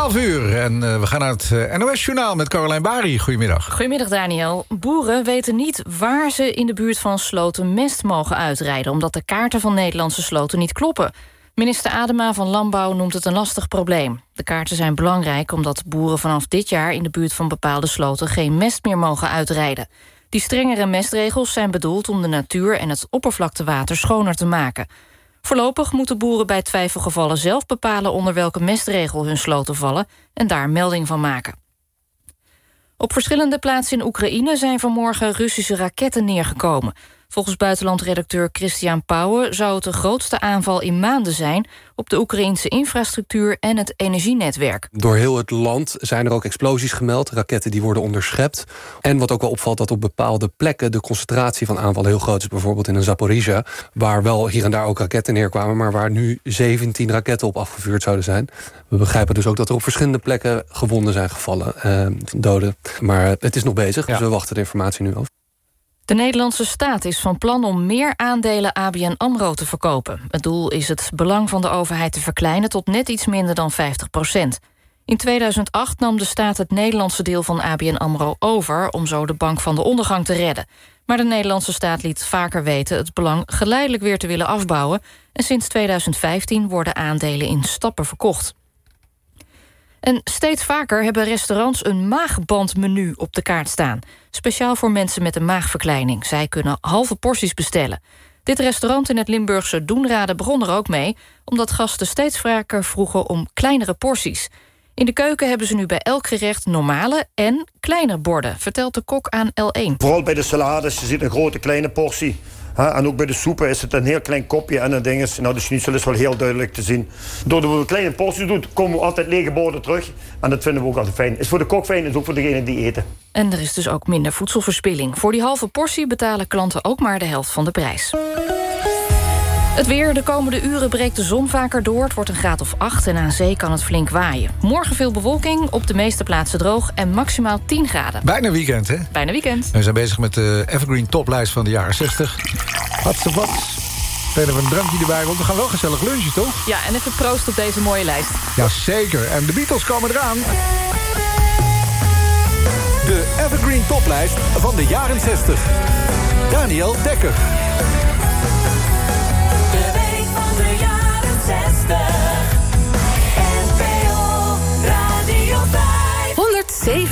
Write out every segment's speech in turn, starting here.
12 uur en uh, we gaan naar het uh, NOS-journaal met Caroline Bari. Goedemiddag. Goedemiddag, Daniel. Boeren weten niet waar ze in de buurt van sloten mest mogen uitrijden... omdat de kaarten van Nederlandse sloten niet kloppen. Minister Adema van Landbouw noemt het een lastig probleem. De kaarten zijn belangrijk omdat boeren vanaf dit jaar... in de buurt van bepaalde sloten geen mest meer mogen uitrijden. Die strengere mestregels zijn bedoeld om de natuur en het oppervlaktewater schoner te maken... Voorlopig moeten boeren bij twijfelgevallen zelf bepalen onder welke mestregel hun sloten vallen en daar melding van maken. Op verschillende plaatsen in Oekraïne zijn vanmorgen Russische raketten neergekomen. Volgens buitenlandredacteur Christian Pauwen zou het de grootste aanval in maanden zijn op de Oekraïnse infrastructuur en het energienetwerk. Door heel het land zijn er ook explosies gemeld, raketten die worden onderschept. En wat ook wel opvalt, dat op bepaalde plekken de concentratie van aanvallen heel groot is. Bijvoorbeeld in een Zaporizhia, waar wel hier en daar ook raketten neerkwamen, maar waar nu 17 raketten op afgevuurd zouden zijn. We begrijpen dus ook dat er op verschillende plekken gewonden zijn gevallen, eh, doden. Maar het is nog bezig, dus we wachten de informatie nu af. De Nederlandse staat is van plan om meer aandelen ABN AMRO te verkopen. Het doel is het belang van de overheid te verkleinen tot net iets minder dan 50 procent. In 2008 nam de staat het Nederlandse deel van ABN AMRO over... om zo de bank van de ondergang te redden. Maar de Nederlandse staat liet vaker weten het belang geleidelijk weer te willen afbouwen... en sinds 2015 worden aandelen in stappen verkocht. En steeds vaker hebben restaurants een maagbandmenu op de kaart staan. Speciaal voor mensen met een maagverkleining. Zij kunnen halve porties bestellen. Dit restaurant in het Limburgse Doenrade begon er ook mee... omdat gasten steeds vaker vroegen om kleinere porties. In de keuken hebben ze nu bij elk gerecht normale en kleine borden... vertelt de kok aan L1. Vooral bij de salades, je ziet een grote kleine portie en ook bij de soepen is het een heel klein kopje en een ding is. Nou, de schnitzel is wel heel duidelijk te zien. Doordat we kleine portie doen, komen we altijd lege borden terug. En dat vinden we ook altijd fijn. Is voor de kok fijn, is ook voor degene die eten. En er is dus ook minder voedselverspilling. Voor die halve portie betalen klanten ook maar de helft van de prijs. Het weer. De komende uren breekt de zon vaker door. Het wordt een graad of 8 en aan zee kan het flink waaien. Morgen veel bewolking, op de meeste plaatsen droog... en maximaal 10 graden. Bijna weekend, hè? Bijna weekend. We zijn bezig met de Evergreen toplijst van de jaren 60. Hatse wat. Verder een drankje erbij, want we gaan wel gezellig lunchen, toch? Ja, en even proost op deze mooie lijst. Jazeker. En de Beatles komen eraan. De Evergreen toplijst van de jaren 60. Daniel Dekker.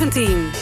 117.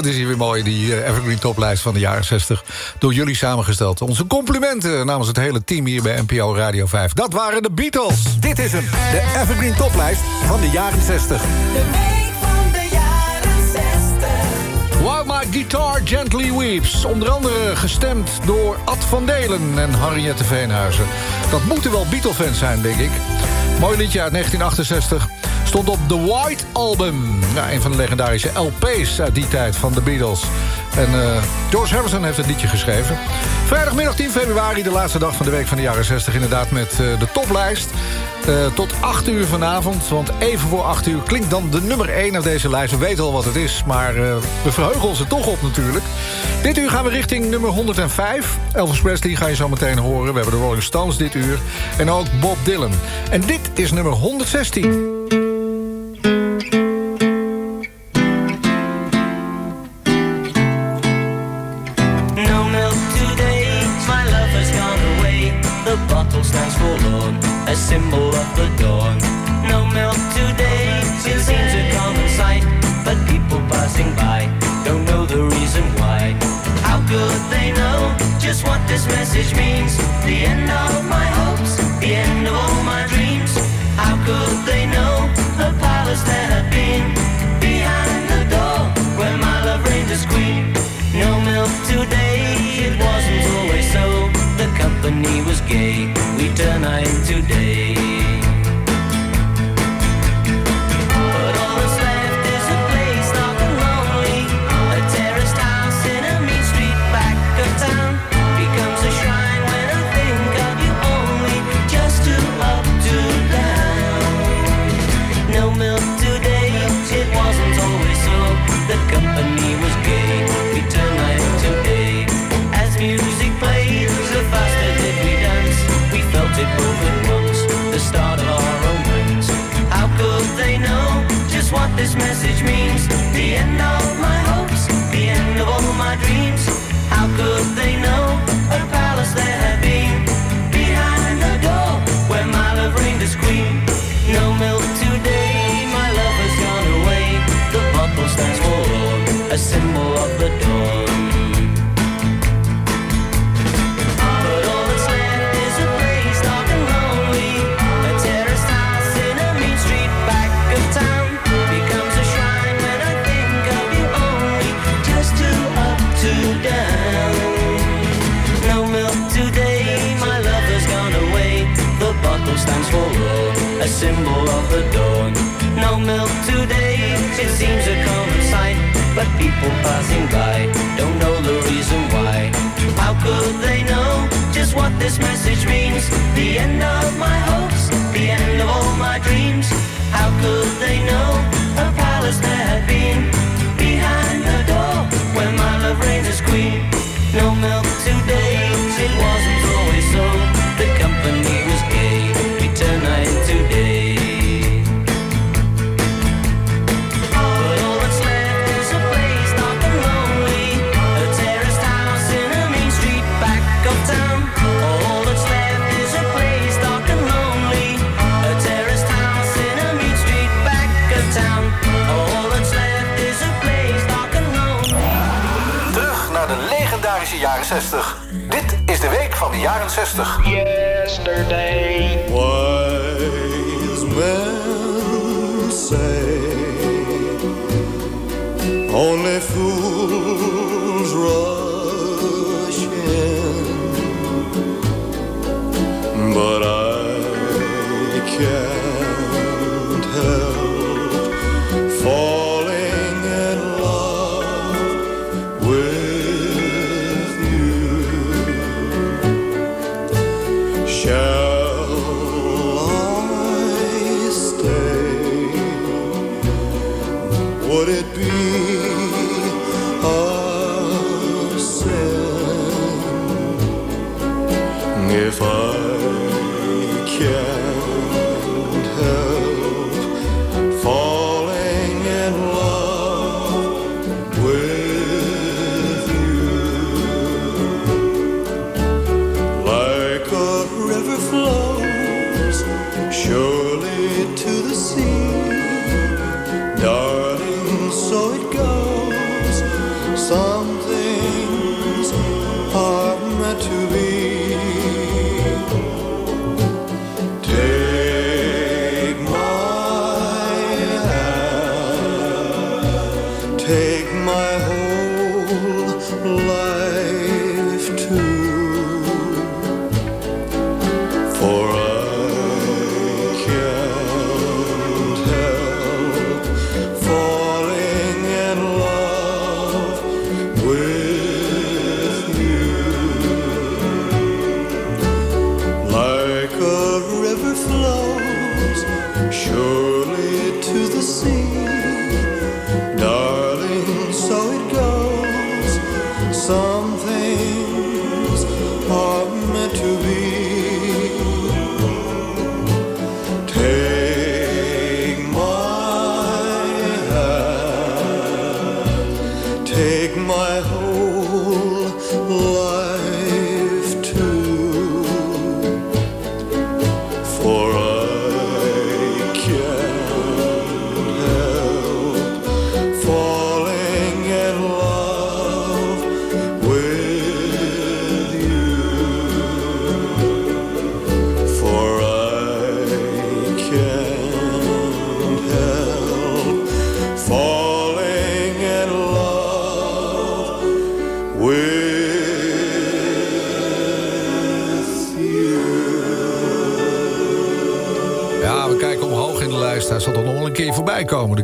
Wat is hier weer mooi, die eh, Evergreen Toplijst van de jaren 60. Door jullie samengesteld. Onze complimenten namens het hele team hier bij NPO Radio 5. Dat waren de Beatles. Dit is hem, de Evergreen Toplijst van de jaren 60. While My Guitar Gently Weeps. Onder andere gestemd door Ad van Delen en Harriette Veenhuizen. Dat moeten wel Beatle-fans zijn, denk ik. Mooi liedje uit 1968. Stond op The White Album. Een van de legendarische LP's uit die tijd van de Beatles. En uh, George Harrison heeft het liedje geschreven. Vrijdagmiddag 10 februari, de laatste dag van de week van de jaren 60. Inderdaad met uh, de toplijst. Uh, tot 8 uur vanavond, want even voor 8 uur klinkt dan de nummer 1 op deze lijst. We weten al wat het is, maar we verheugen ons er toch op natuurlijk. Dit uur gaan we richting nummer 105. Elvis Presley ga je zo meteen horen. We hebben de Rolling Stones dit uur. En ook Bob Dylan. En dit is nummer 116.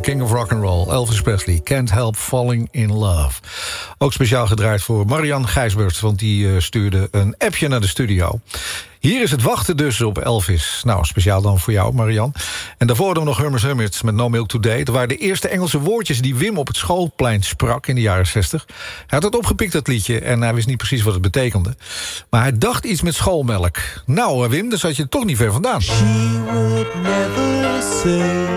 King of Rock and Roll, Elvis Presley. Can't Help Falling in Love. Ook speciaal gedraaid voor Marian Gijsbert... want die uh, stuurde een appje naar de studio. Hier is het wachten dus op Elvis. Nou, speciaal dan voor jou, Marian. En daarvoor hadden we nog Hermes Hermits met No Milk Today. Dat waren de eerste Engelse woordjes die Wim op het schoolplein sprak in de jaren 60. Hij had het opgepikt, dat liedje, en hij wist niet precies wat het betekende. Maar hij dacht iets met schoolmelk. Nou, eh, Wim, dan zat je toch niet ver vandaan. She would never say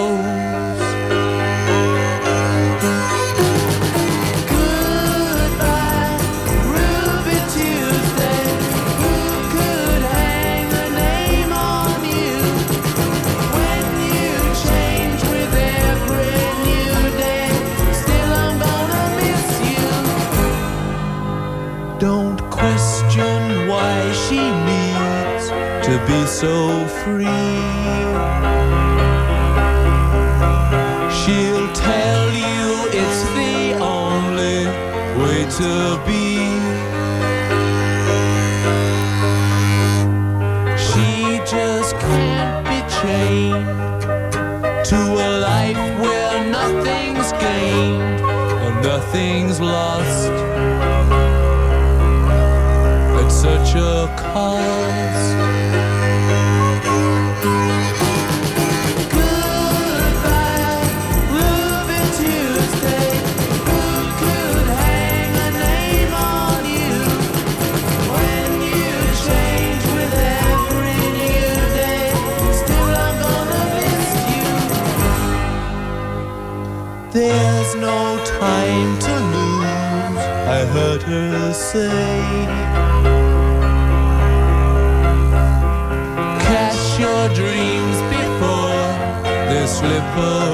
So free. Oh.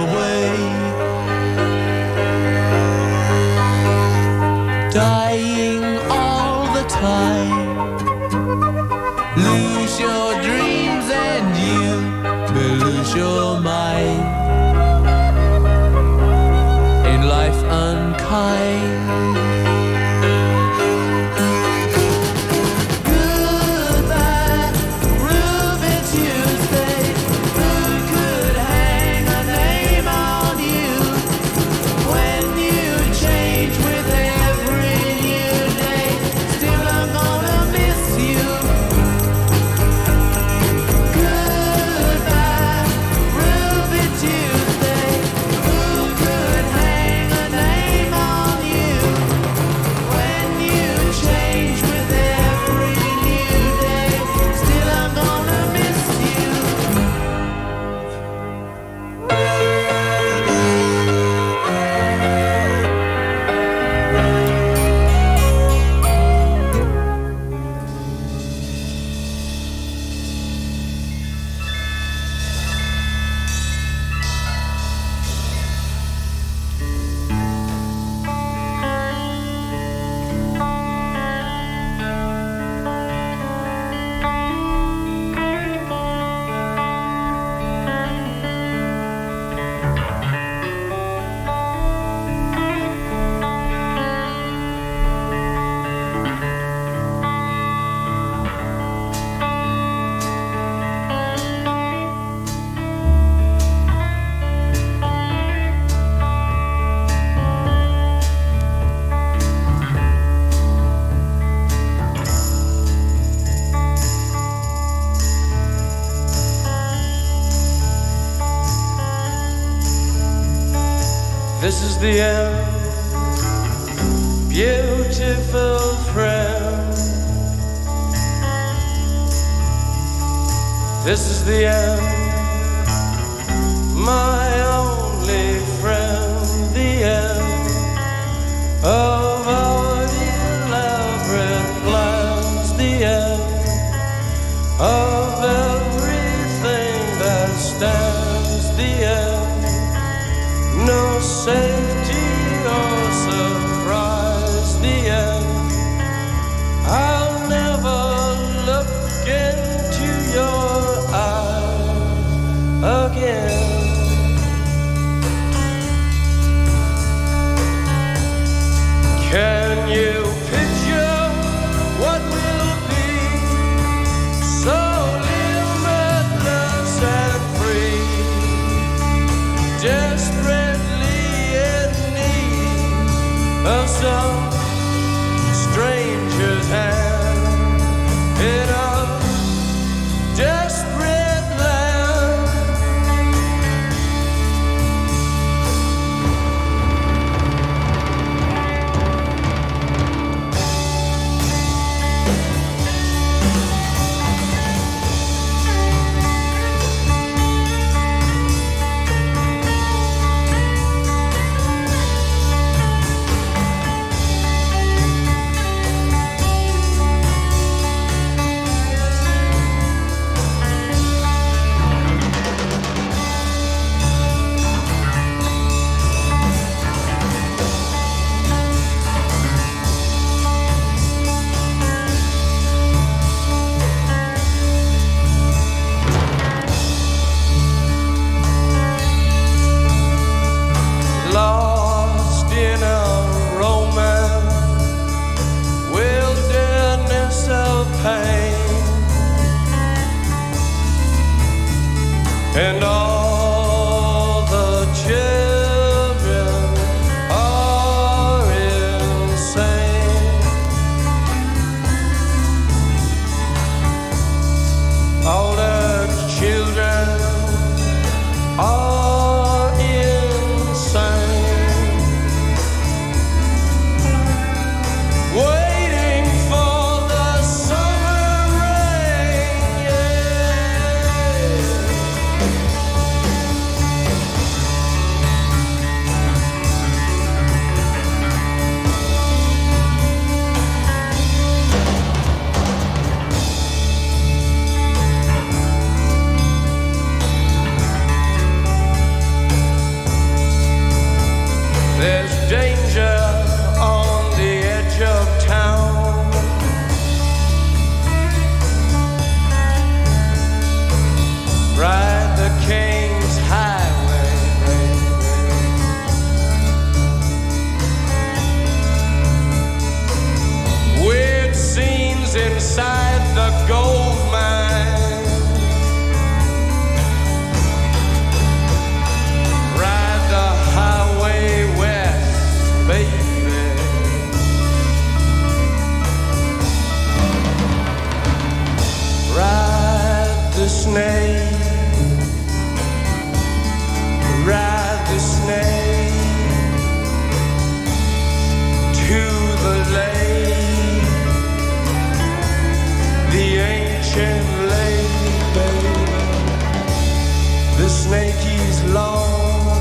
Yankees long,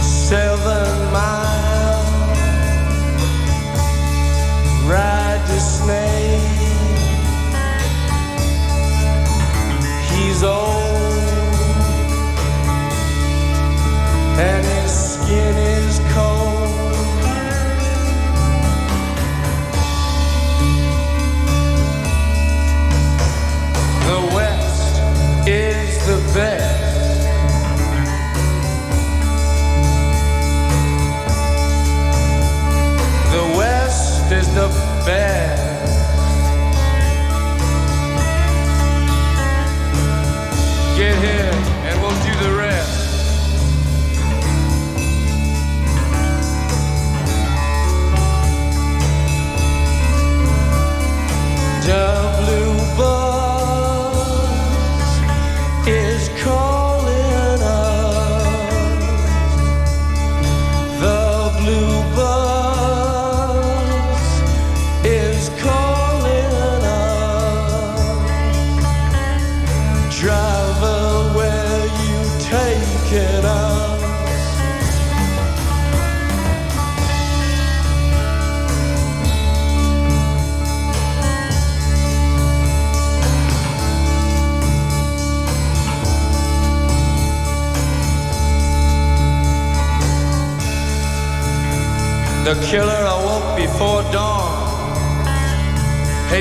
seven miles. ride the snake. He's old. Bad.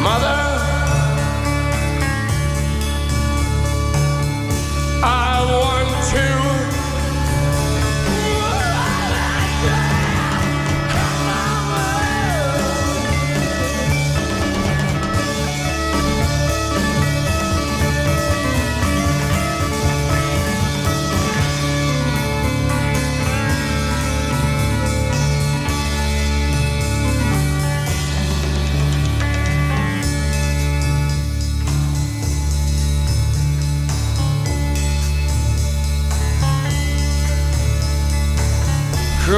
Mother,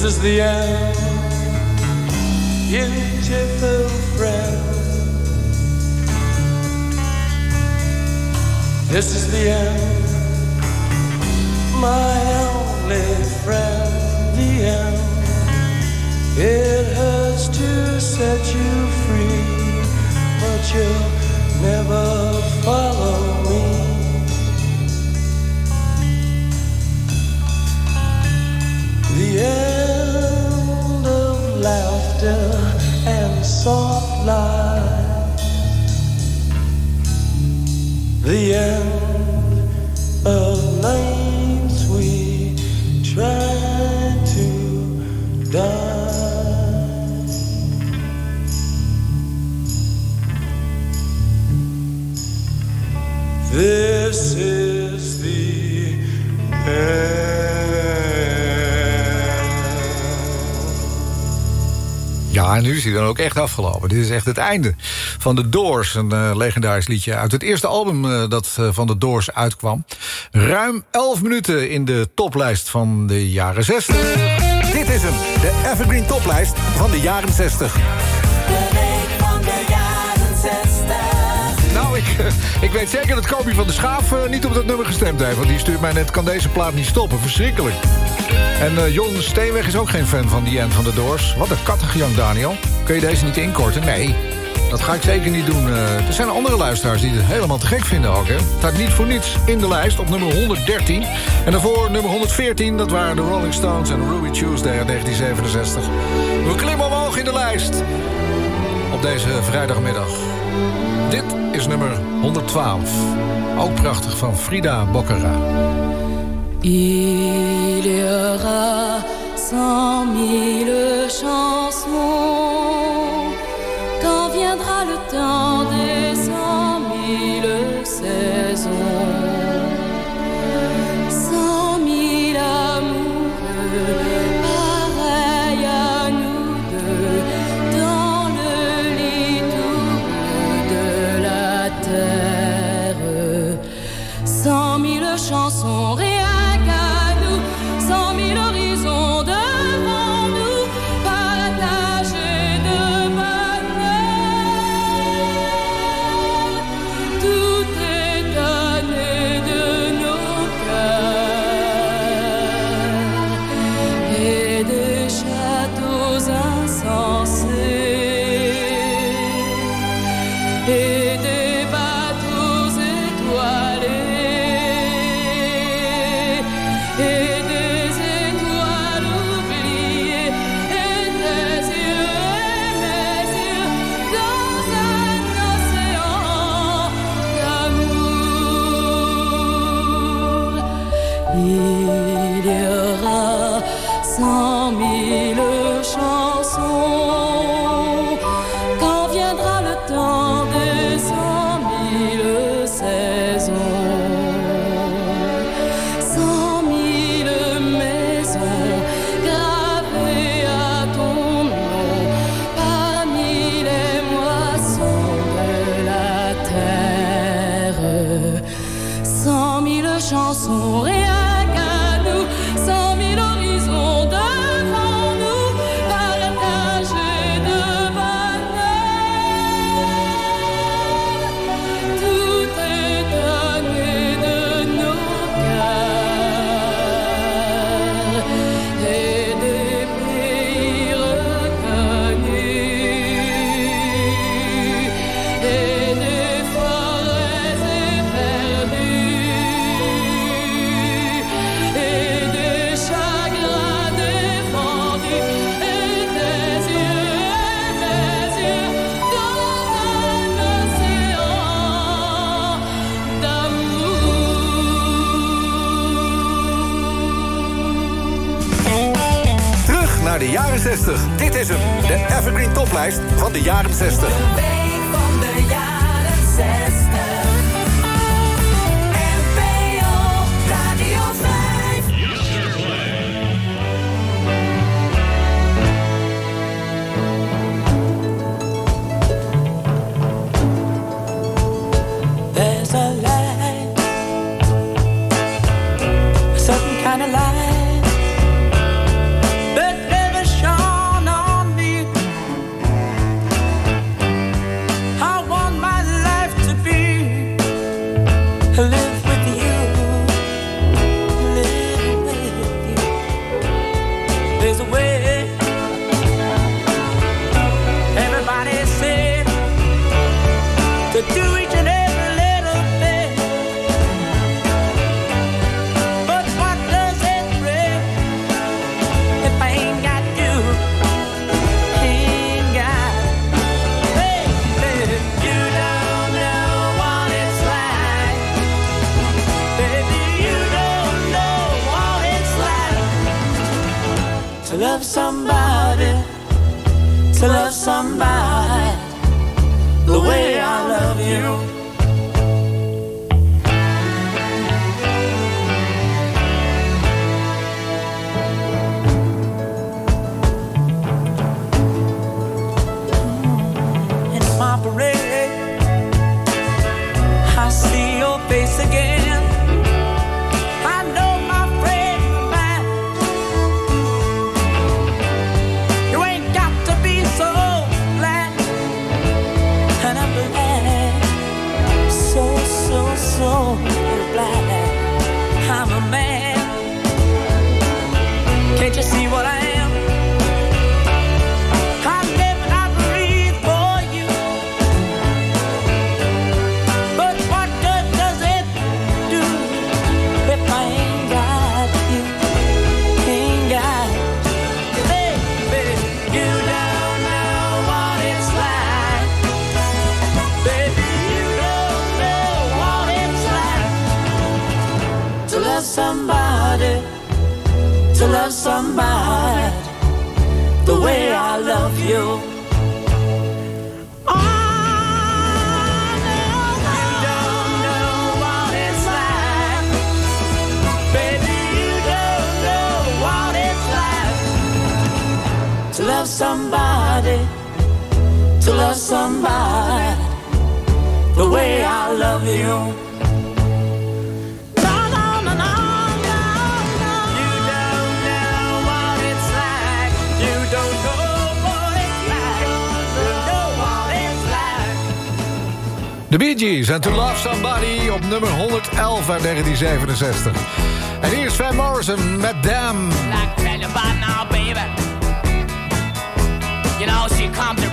This is the end, Hij dan ook echt afgelopen. Dit is echt het einde van The Doors. Een eh, legendarisch liedje uit het eerste album eh, dat eh, van The Doors uitkwam. Ruim 11 minuten in de toplijst van de jaren 60. Dit is hem, de Evergreen toplijst van de jaren 60. De week van de jaren 60. Nou, ik, weet zeker dat Kobi van de Schaaf niet op dat nummer gestemd heeft. Want die stuurt mij net, kan deze plaat niet stoppen. Verschrikkelijk. En eh Jon Steenweg is ook geen fan van die end van de Doors. Wat een kattengejank, Daniel. Kun je deze niet inkorten? Nee. Dat ga ik zeker niet doen. Eh, er zijn andere luisteraars die het helemaal te gek vinden ook. Het staat niet voor niets in de lijst op nummer 113. En daarvoor nummer 114, dat waren de Rolling Stones en Ruby Tuesday uit 1967. We klimmen omhoog in de lijst. Op deze vrijdagmiddag. Dit is nummer 112. Ook prachtig van Frida Boccara. Il y aura cent mille chansons toplijst van de jaren 60. somebody, to love somebody the way I love you. De Bee Gees en To Love Somebody op nummer 111 uit 1967. En hier is Van Morrison met Them. Like Compton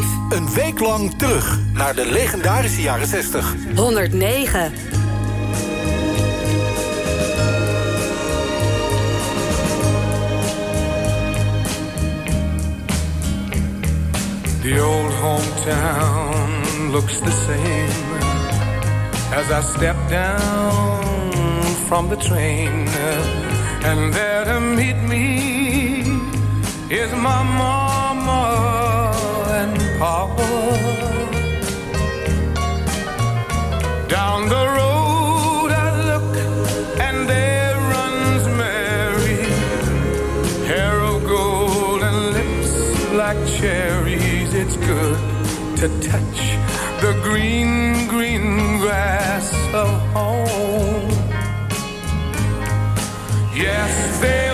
5. Een week lang terug naar de legendarische jaren 60. 109. The old hometown looks the same As I step down from the train And there to meet me is my mama Down the road I look and there runs Mary, hair of gold and lips like cherries. It's good to touch the green, green grass of home. Yes, they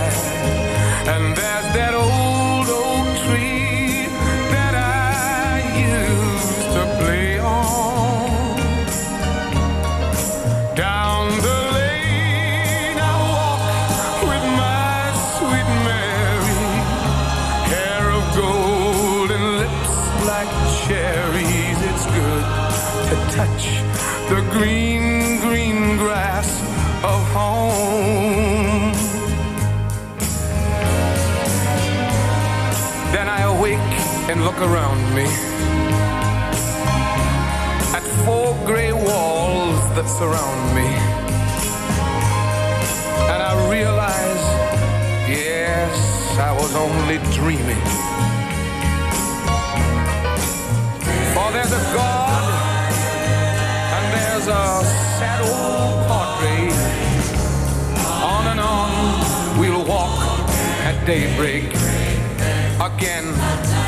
And look around me at four gray walls that surround me. And I realize, yes, I was only dreaming. For there's a God and there's a sad old portrait. On and on we'll walk at daybreak. Again,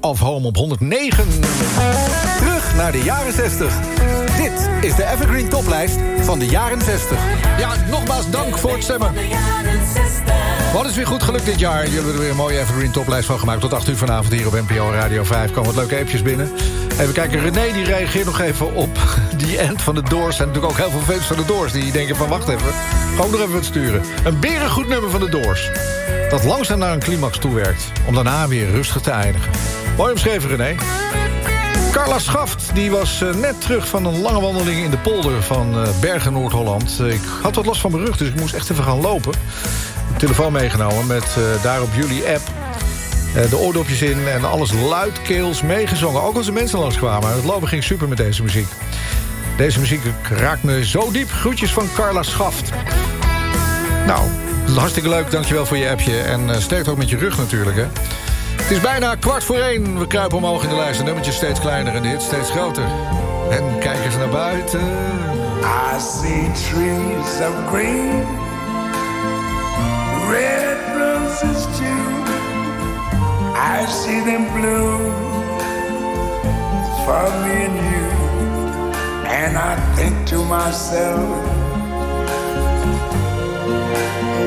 Of Home op 109. Terug naar de jaren 60. Dit is de Evergreen Toplijst van de jaren 60. Ja, nogmaals dank voor het stemmen. Wat is weer goed gelukt dit jaar. Jullie hebben er weer een mooie Evergreen Toplijst van gemaakt. Tot 8 uur vanavond hier op NPO Radio 5. Komen wat leuke appjes binnen. Even kijken, René die reageert nog even op die end van de Doors. Zijn natuurlijk ook heel veel fans van de Doors die denken van... wacht even, gewoon nog even wat sturen. Een berengoed nummer van de Doors. Dat langzaam naar een climax toewerkt. Om daarna weer rustig te eindigen. Mooi omschreven, René. Carla Schaft die was eh, net terug van een lange wandeling in de polder van eh, Bergen, Noord-Holland. Ik had wat last van mijn rug, dus ik moest echt even gaan lopen. Telefoon meegenomen met eh, daarop jullie app. De oordopjes in en alles luidkeels meegezongen. Ook als de mensen langskwamen. Het lopen ging super met deze muziek. Deze muziek raakt me zo diep. Groetjes van Carla Schaft. Nou, hartstikke leuk. Dankjewel voor je appje. En uh, sterkt ook met je rug natuurlijk, hè. Het is bijna kwart voor één. We kruipen omhoog in de lijst. Een nummertje steeds kleiner en dit steeds groter. En kijk eens naar buiten. I see trees of green, red roses too. I see them bloom for me and you. And I think to myself,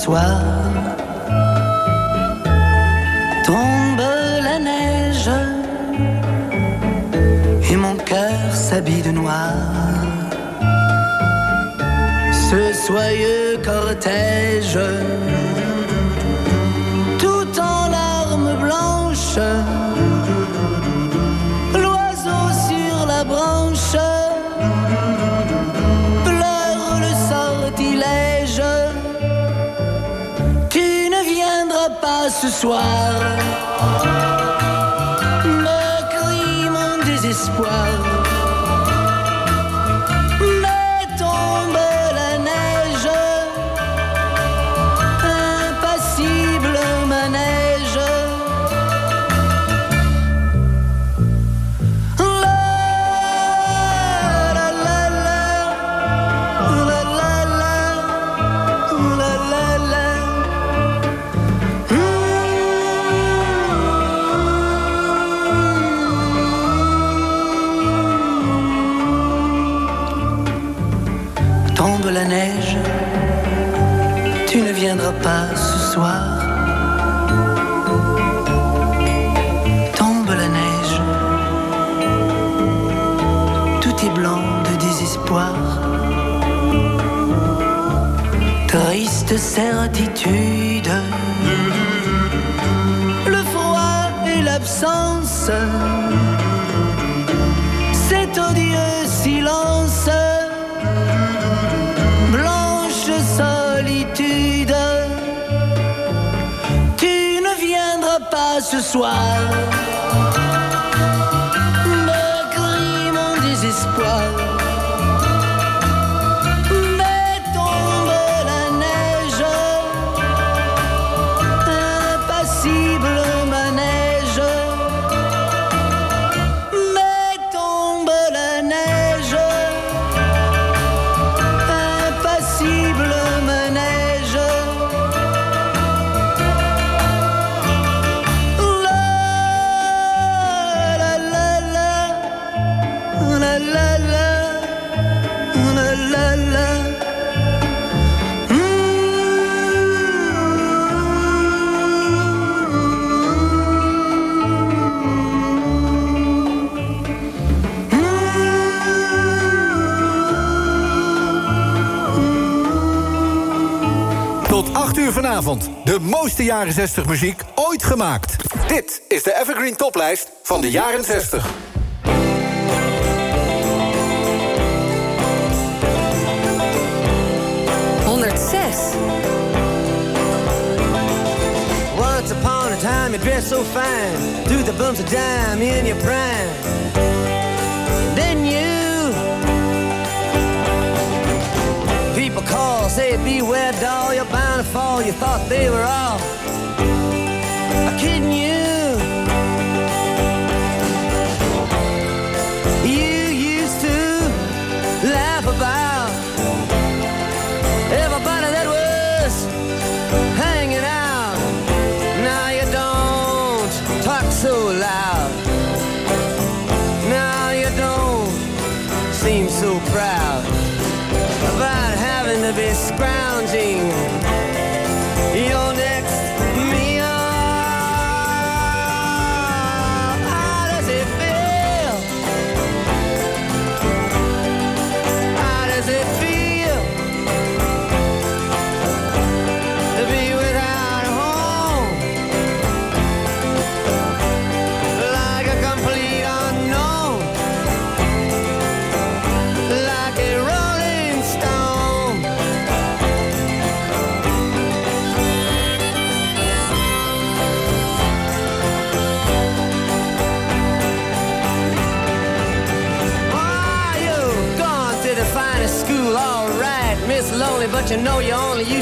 soir. Tombe la neige, et mon cœur s'habille de noir. Ce soyeux cortège, ce soir. Certitude, le froid et l'absence, cet odieux silence, blanche solitude. Tu ne viendras pas ce soir. Vanavond. De mooiste jaren 60 muziek ooit gemaakt. Dit is de Evergreen Toplijst van de jaren 60. Once upon a time, you dressed so fine, threw the bumps of dime in your prime. Say, beware, doll, you're bound to fall. You thought they were all kidding you. ground.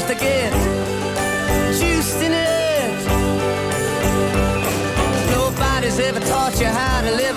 to get juiced in it. Nobody's ever taught you how to live.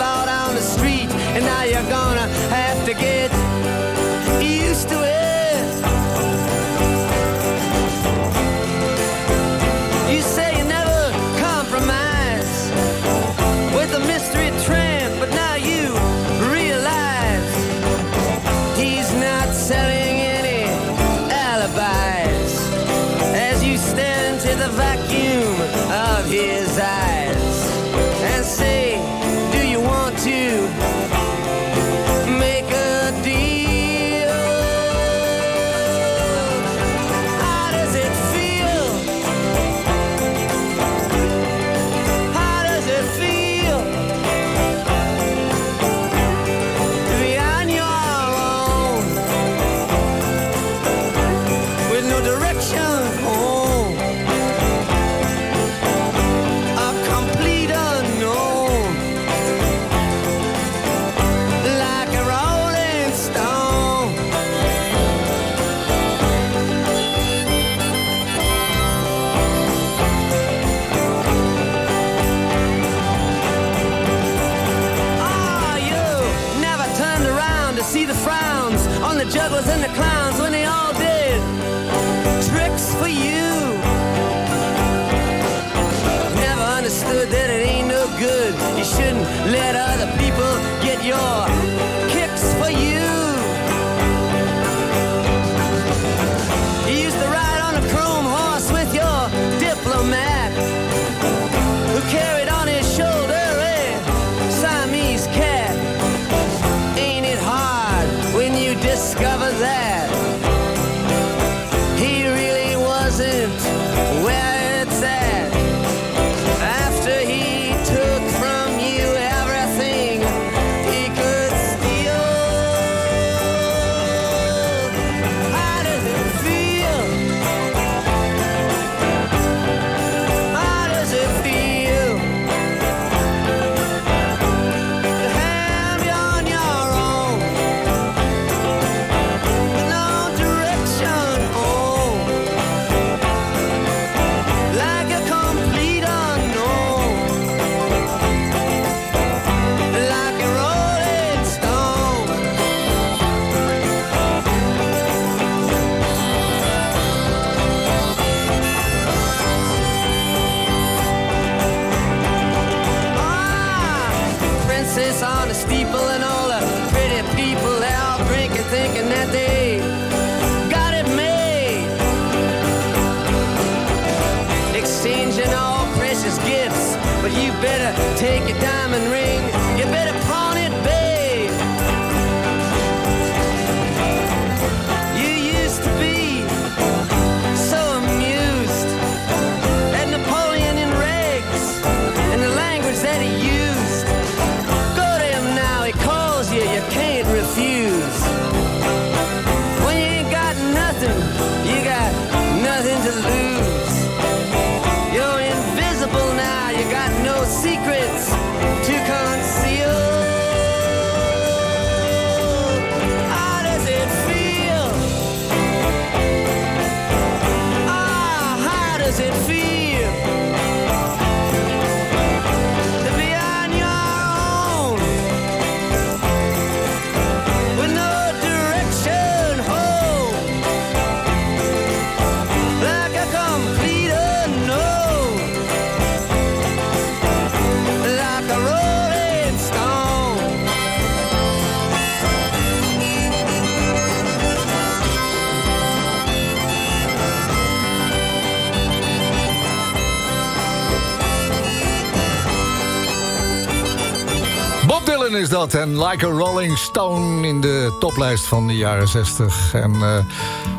is dat. En Like a Rolling Stone in de toplijst van de jaren 60. En eh,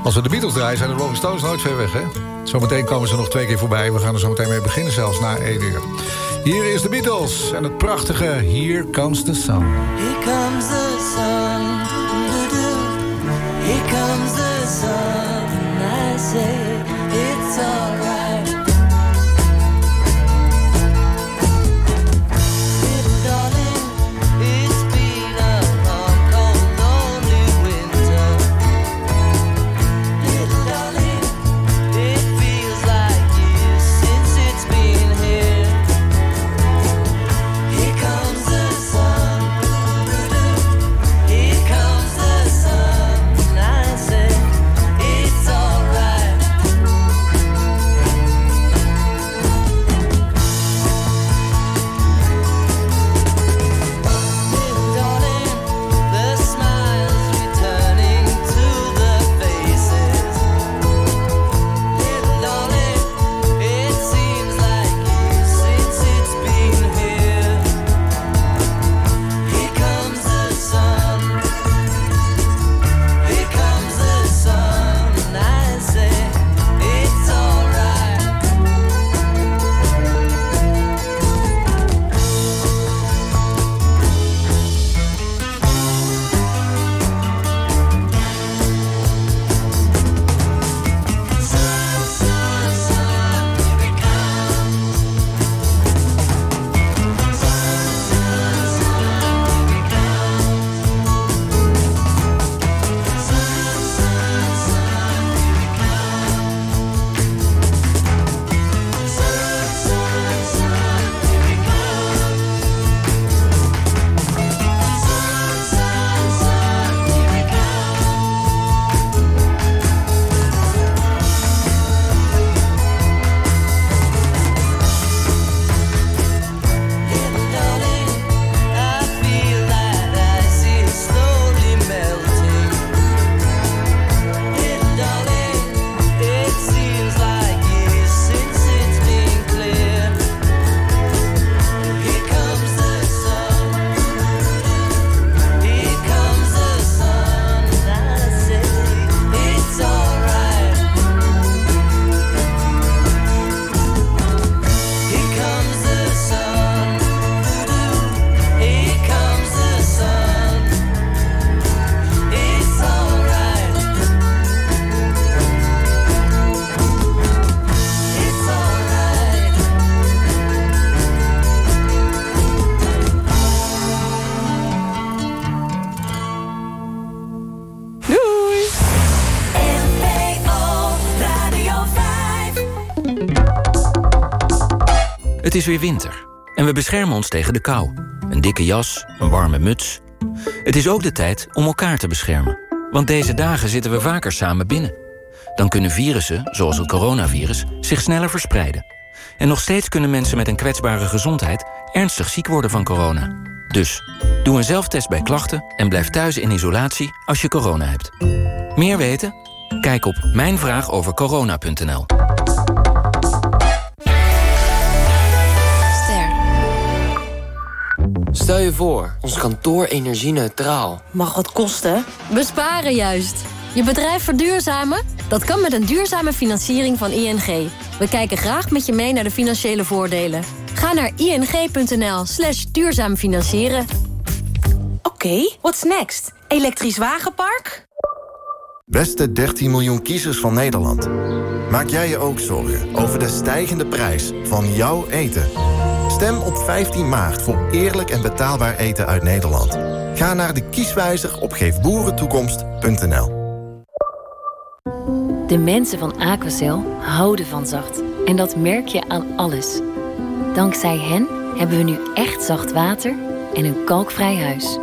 als we de Beatles draaien, zijn de Rolling Stones nooit ver weg, hè? Zometeen komen ze nog twee keer voorbij. We gaan er zo meteen mee beginnen, zelfs na 1 uur. Hier is de Beatles en het prachtige Here Comes the Sun. Here comes the sun. Here comes Het is weer winter. En we beschermen ons tegen de kou. Een dikke jas, een warme muts. Het is ook de tijd om elkaar te beschermen. Want deze dagen zitten we vaker samen binnen. Dan kunnen virussen, zoals het coronavirus, zich sneller verspreiden. En nog steeds kunnen mensen met een kwetsbare gezondheid ernstig ziek worden van corona. Dus doe een zelftest bij klachten en blijf thuis in isolatie als je corona hebt. Meer weten? Kijk op mijnvraagovercorona.nl. Stel je voor, ons kantoor energie-neutraal. Mag wat kosten? Besparen juist. Je bedrijf verduurzamen? Dat kan met een duurzame financiering van ING. We kijken graag met je mee naar de financiële voordelen. Ga naar ing.nl slash duurzaam financieren. Oké, what's next? Elektrisch wagenpark? Beste 13 miljoen kiezers van Nederland. Maak jij je ook zorgen over de stijgende prijs van jouw eten? Stem op 15 maart voor eerlijk en betaalbaar eten uit Nederland. Ga naar de kieswijzer op geefboerentoekomst.nl. De mensen van Aquacel houden van zacht. En dat merk je aan alles. Dankzij hen hebben we nu echt zacht water en een kalkvrij huis.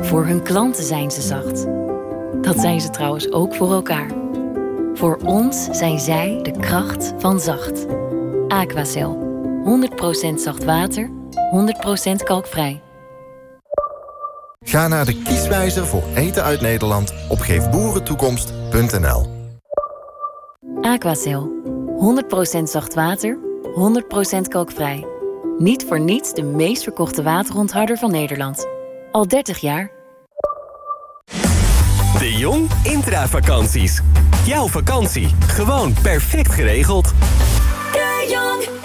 Voor hun klanten zijn ze zacht. Dat zijn ze trouwens ook voor elkaar. Voor ons zijn zij de kracht van zacht. Aquacel. 100% zacht water, 100% kalkvrij. Ga naar de kieswijzer voor eten uit Nederland op geefboerentoekomst.nl. Aquacel. 100% zacht water, 100% kalkvrij. Niet voor niets de meest verkochte waterontharder van Nederland. Al 30 jaar. De Jong Intravakanties. Jouw vakantie, gewoon perfect geregeld. De Jong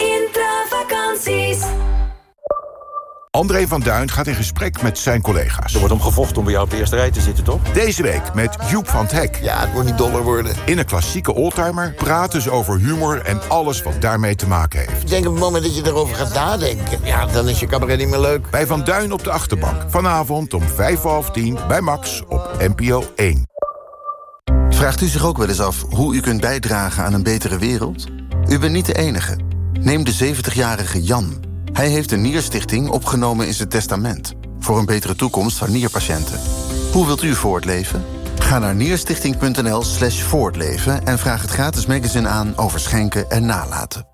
André van Duin gaat in gesprek met zijn collega's. Er wordt om gevochten om bij jou op de eerste rij te zitten, toch? Deze week met Joep van het Hek. Ja, het wordt niet dollar worden. In een klassieke oldtimer praten ze over humor en alles wat daarmee te maken heeft. Ik denk op het moment dat je erover gaat nadenken... ja, dan is je cabaret niet meer leuk. Bij Van Duin op de achterbank. Vanavond om vijf voor half tien bij Max op NPO 1. Vraagt u zich ook wel eens af hoe u kunt bijdragen aan een betere wereld? U bent niet de enige. Neem de 70-jarige Jan. Hij heeft een nierstichting opgenomen in zijn testament. Voor een betere toekomst van nierpatiënten. Hoe wilt u voortleven? Ga naar nierstichting.nl slash voortleven... en vraag het gratis magazine aan over schenken en nalaten.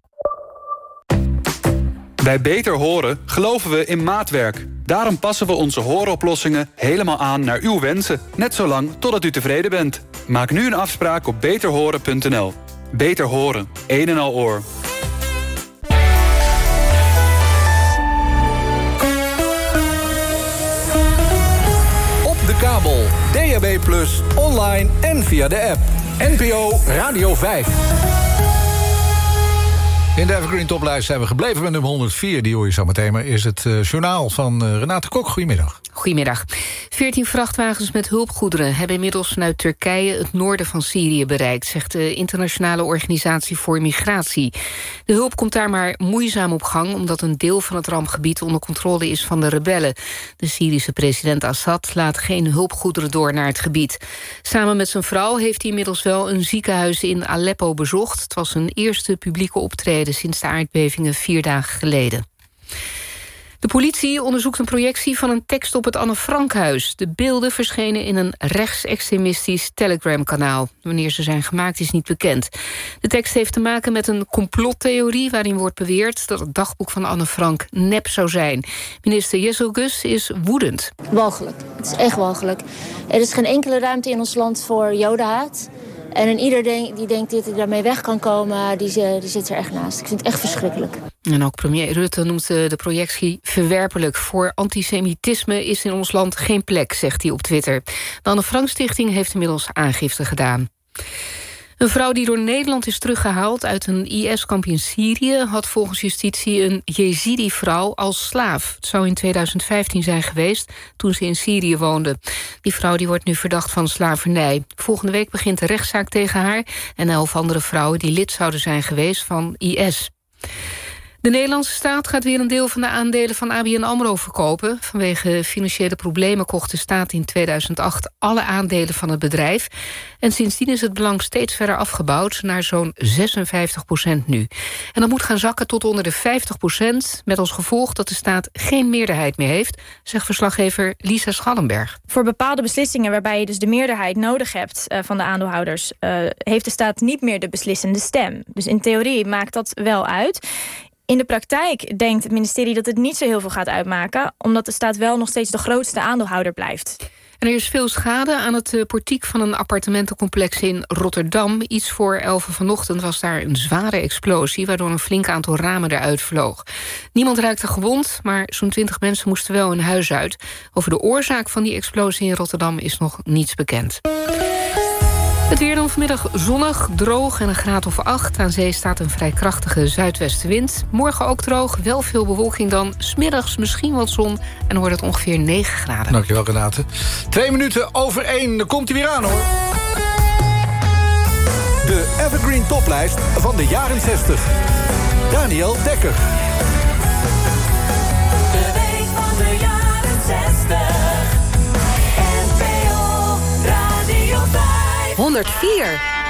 Bij Beter Horen geloven we in maatwerk. Daarom passen we onze hooroplossingen helemaal aan naar uw wensen. Net zolang totdat u tevreden bent. Maak nu een afspraak op beterhoren.nl. Beter Horen, een en al oor. DAB+, online en via de app. NPO Radio 5. In de Evergreen Toplijst zijn we gebleven met nummer 104. Die hoor je zo meteen. Maar is het eh, journaal van eh, Renate Kok. Goedemiddag. Goedemiddag. Veertien vrachtwagens met hulpgoederen hebben inmiddels vanuit Turkije het noorden van Syrië bereikt, zegt de Internationale Organisatie voor Migratie. De hulp komt daar maar moeizaam op gang, omdat een deel van het rampgebied onder controle is van de rebellen. De Syrische president Assad laat geen hulpgoederen door naar het gebied. Samen met zijn vrouw heeft hij inmiddels wel een ziekenhuis in Aleppo bezocht. Het was zijn eerste publieke optreden sinds de aardbevingen vier dagen geleden. De politie onderzoekt een projectie van een tekst op het Anne Frankhuis. De beelden verschenen in een rechtsextremistisch Telegram-kanaal. Wanneer ze zijn gemaakt is niet bekend. De tekst heeft te maken met een complottheorie... waarin wordt beweerd dat het dagboek van Anne Frank nep zou zijn. Minister Gus is woedend. Walgelijk. Het is echt walgelijk. Er is geen enkele ruimte in ons land voor jodenhaat. En ieder die denkt dat hij daarmee weg kan komen, die, die zit er echt naast. Ik vind het echt verschrikkelijk. En ook premier Rutte noemt de, de projectie verwerpelijk. Voor antisemitisme is in ons land geen plek, zegt hij op Twitter. De Anne Frank Stichting heeft inmiddels aangifte gedaan. Een vrouw die door Nederland is teruggehaald uit een IS-kamp in Syrië... had volgens justitie een Jezidi-vrouw als slaaf. Het zou in 2015 zijn geweest toen ze in Syrië woonde. Die vrouw die wordt nu verdacht van slavernij. Volgende week begint de rechtszaak tegen haar... en elf andere vrouwen die lid zouden zijn geweest van IS. De Nederlandse staat gaat weer een deel van de aandelen van ABN AMRO verkopen. Vanwege financiële problemen kocht de staat in 2008 alle aandelen van het bedrijf. En sindsdien is het belang steeds verder afgebouwd naar zo'n 56 procent nu. En dat moet gaan zakken tot onder de 50 procent... met als gevolg dat de staat geen meerderheid meer heeft... zegt verslaggever Lisa Schallenberg. Voor bepaalde beslissingen waarbij je dus de meerderheid nodig hebt uh, van de aandeelhouders, uh, heeft de staat niet meer de beslissende stem. Dus in theorie maakt dat wel uit. In de praktijk denkt het ministerie dat het niet zo heel veel gaat uitmaken, omdat de staat wel nog steeds de grootste aandeelhouder blijft. En er is veel schade aan het uh, portiek van een appartementencomplex in Rotterdam. Iets voor 11 vanochtend was daar een zware explosie... waardoor een flink aantal ramen eruit vloog. Niemand raakte gewond, maar zo'n 20 mensen moesten wel hun huis uit. Over de oorzaak van die explosie in Rotterdam is nog niets bekend. Het weer dan vanmiddag zonnig, droog en een graad of 8. Aan zee staat een vrij krachtige zuidwestenwind. Morgen ook droog, wel veel bewolking dan. Smiddags misschien wat zon en dan wordt het ongeveer 9 graden. Dankjewel Renate. Twee minuten over één, dan komt hij weer aan hoor. De Evergreen Toplijst van de jaren 60. Daniel Dekker. De week van de jaren 60. 104.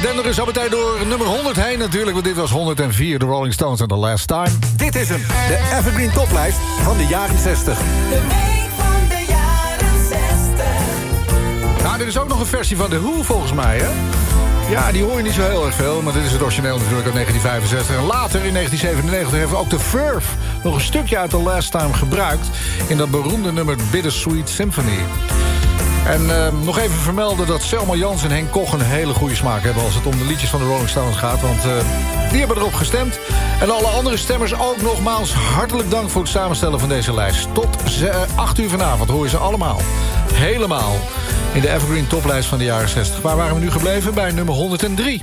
We denderen zo meteen door nummer 100 heen natuurlijk... want dit was 104, de Rolling Stones en The Last Time. Dit is hem, de Evergreen Toplijst van de jaren 60. De week van de jaren 60. Nou, er is ook nog een versie van The Who volgens mij, hè? Ja, die hoor je niet zo heel erg veel, maar dit is het origineel natuurlijk uit 1965. En later, in 1997, heeft ook de Verve nog een stukje uit The Last Time gebruikt... in dat beroemde nummer Bittersweet Symphony. En eh, nog even vermelden dat Selma Jans en Henk Koch een hele goede smaak hebben... als het om de liedjes van de Rolling Stones gaat, want eh, die hebben erop gestemd. En alle andere stemmers ook nogmaals hartelijk dank voor het samenstellen van deze lijst. Tot 8 uur vanavond hoor je ze allemaal. Helemaal in de Evergreen toplijst van de jaren 60. Waar waren we nu gebleven? Bij nummer 103.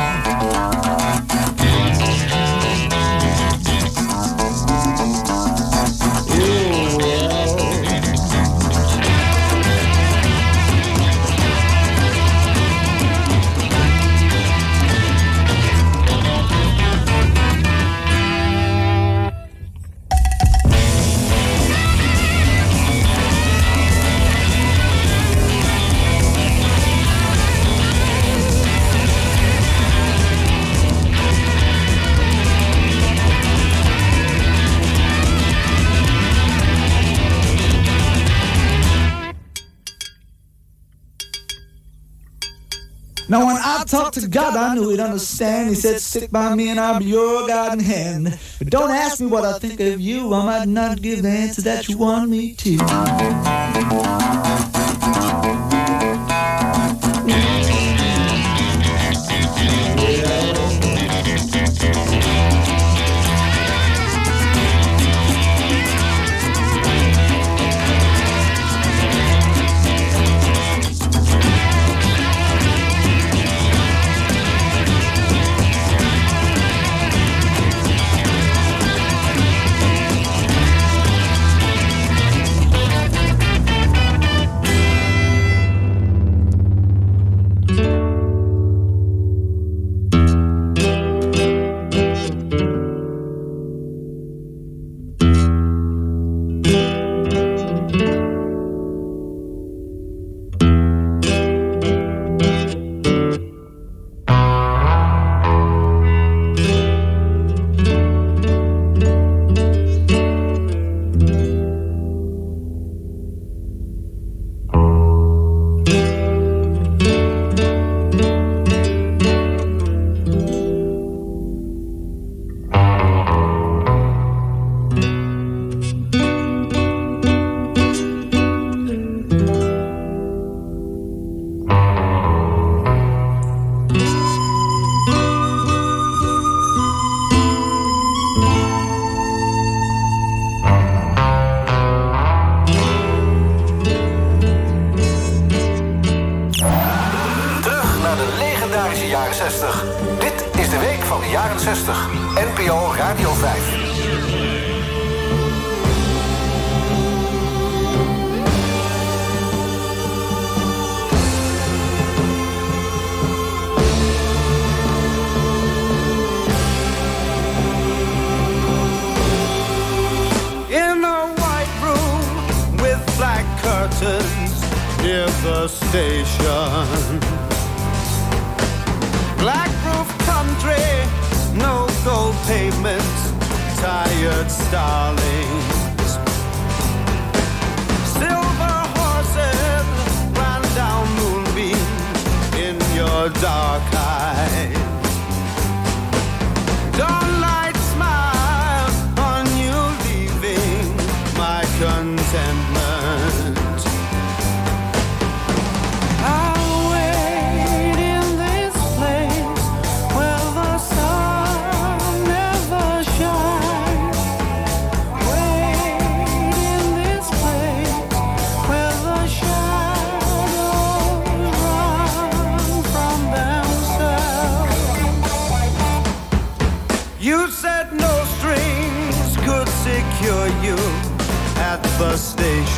Now when I talked to God, I knew He'd understand. He said, "Stick by me, and I'll be your guiding hand." But don't ask me what I think of you. I might not give the answer that you want me to.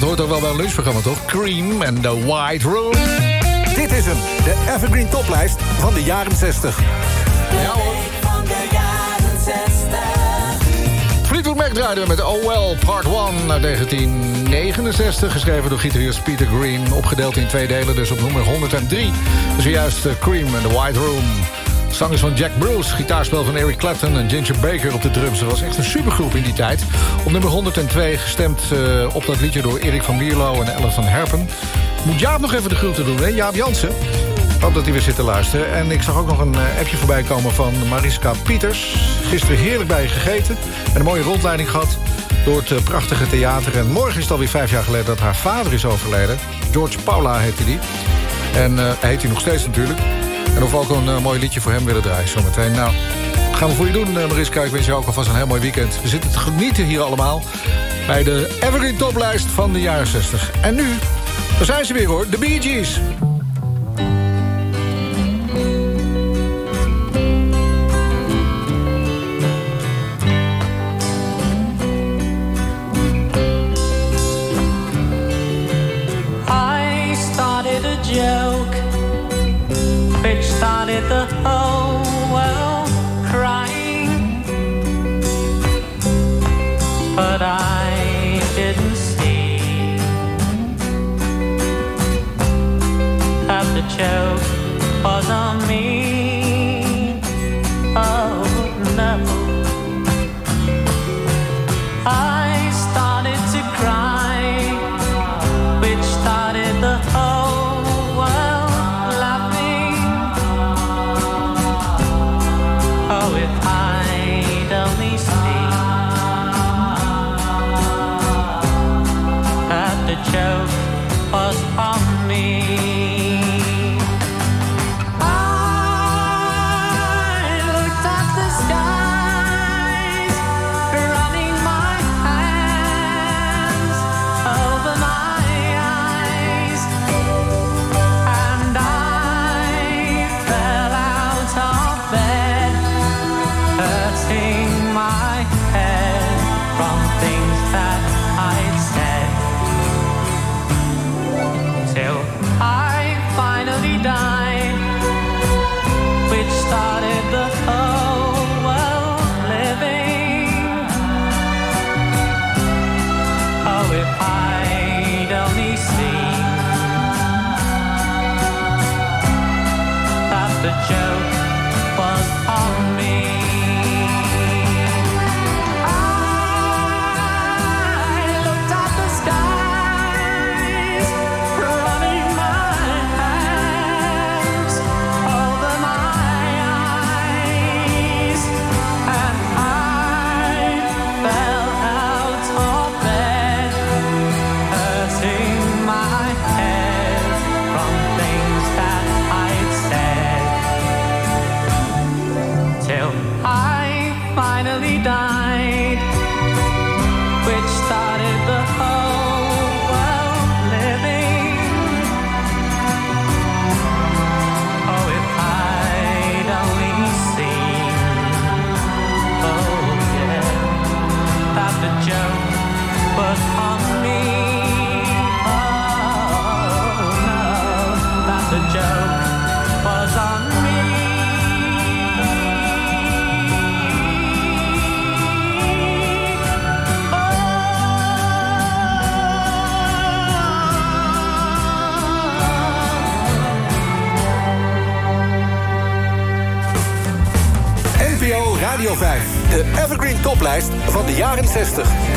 Dat hoort toch wel bij een lunchprogramma, toch? Cream and the White Room. Dit is hem, de Evergreen Toplijst van de jaren 60. Ja hoor. Van de jaren 60. Fleetwood Mac draaide met Oh Well Part 1 uit 1969. Geschreven door gitarist Peter Green. Opgedeeld in twee delen, dus op nummer 103. Dus juist eh, Cream and the White Room. Zang is van Jack Bruce, gitaarspel van Eric Clapton en Ginger Baker op de drums. Dat was echt een supergroep in die tijd. Op nummer 102 gestemd eh, op dat liedje door Erik van Mierlo en Ellen van Herpen. Moet Jaap nog even de groeten doen, hè? Jaap Jansen. Hoop dat hij weer zit te luisteren. En ik zag ook nog een eh, appje voorbij komen van Mariska Pieters. Gisteren heerlijk bij je gegeten. En een mooie rondleiding gehad door het eh, prachtige theater. En morgen is het alweer vijf jaar geleden dat haar vader is overleden. George Paula heette die. En hij heet hij nog steeds natuurlijk. En of we ook een eh, mooi liedje voor hem willen draaien zometeen. Nou, gaan we voor je doen, eh, Mariska. Ik wens je ook alvast een heel mooi weekend. We zitten te genieten hier allemaal bij de Evergreen Toplijst van de jaren 60. En nu, daar zijn ze weer hoor, de Bee Gees. Yeah. Evergreen Toplijst van de jaren 60.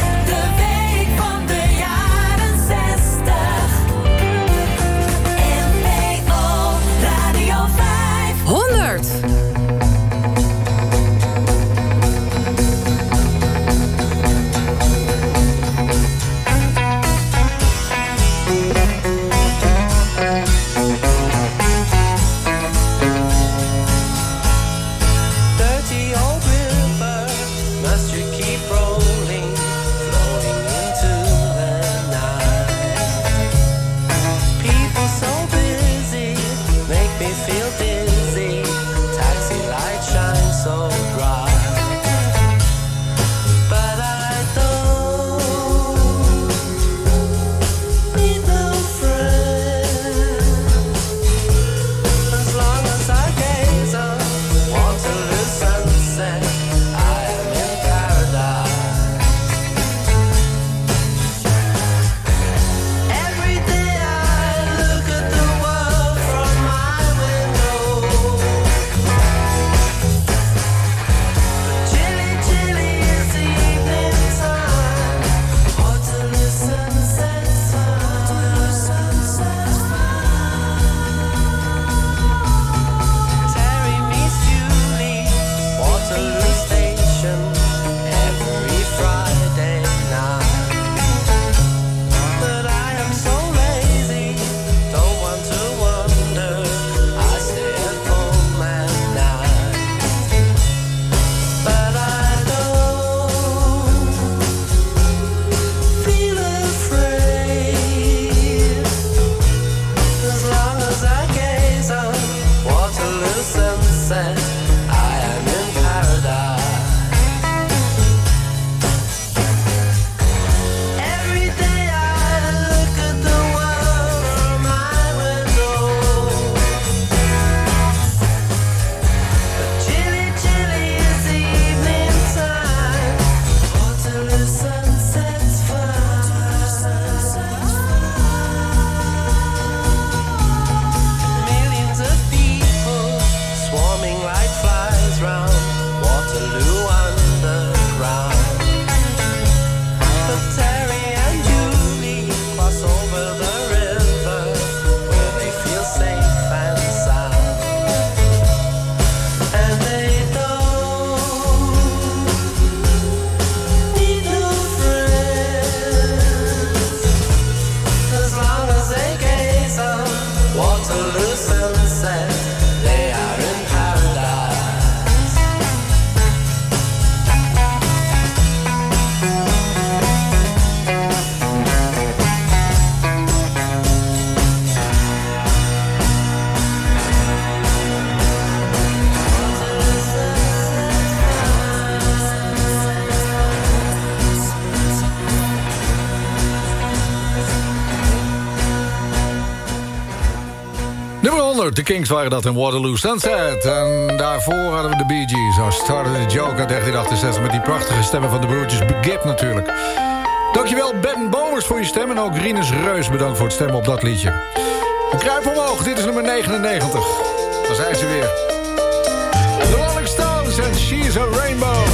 De Kings waren dat in Waterloo Sunset. En daarvoor hadden we de Bee Gees. Zo startte de Joker 1968 met die prachtige stemmen van de broertjes Begip natuurlijk. Dankjewel Ben Bomers voor je stem. En ook Rinus Reus bedankt voor het stemmen op dat liedje. We kruipen omhoog, dit is nummer 99. Daar zijn ze weer. The Rolling Stones and She's a Rainbow.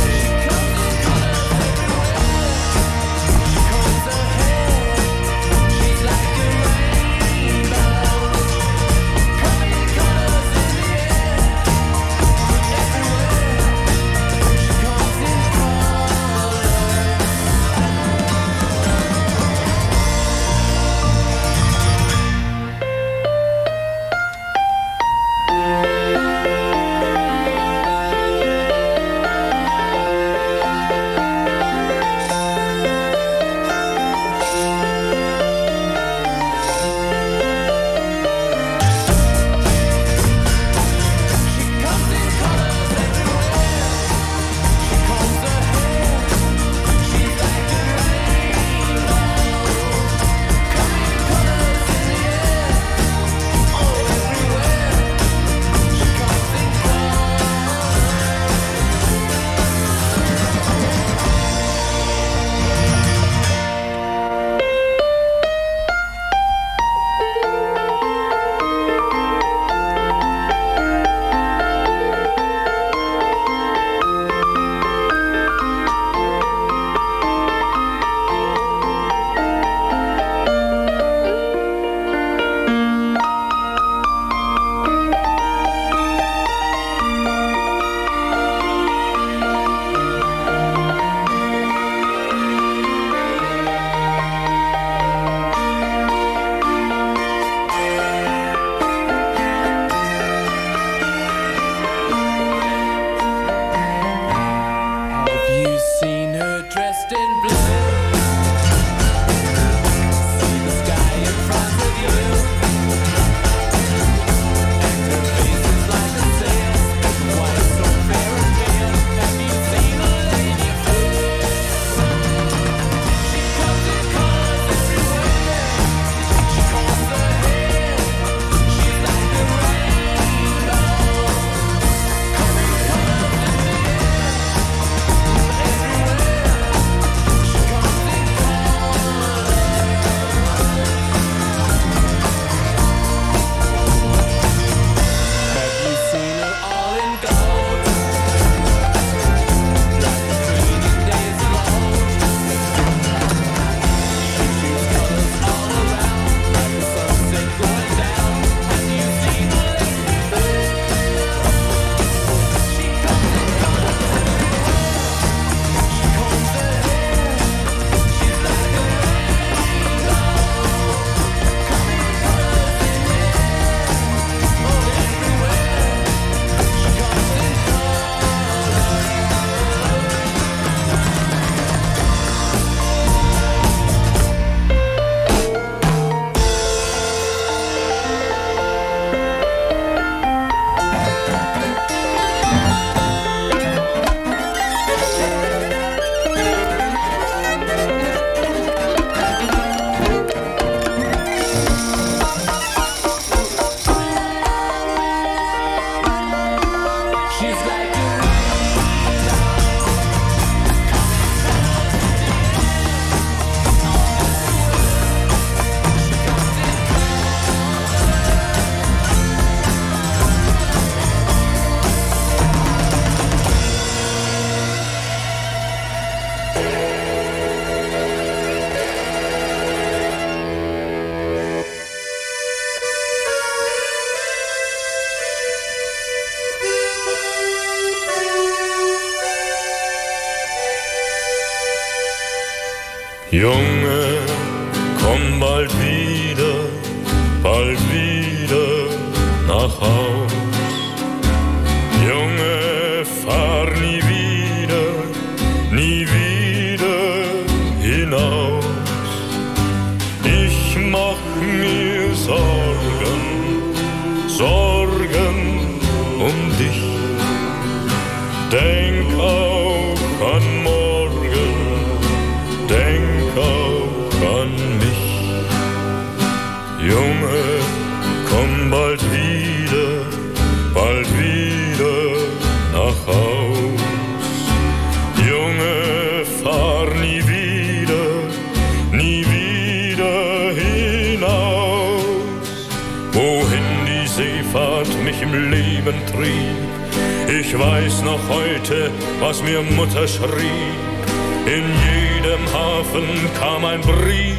Trieb, ich weiß noch heute, was mir Mutter schrieb. In jedem Hafen kam ein Brief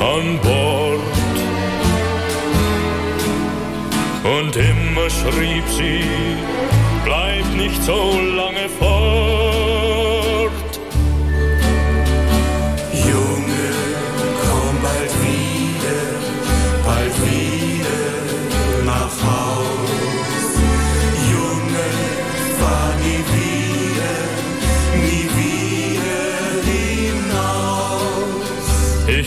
an Bord. Und immer schrieb sie, bleib nicht so lange fort.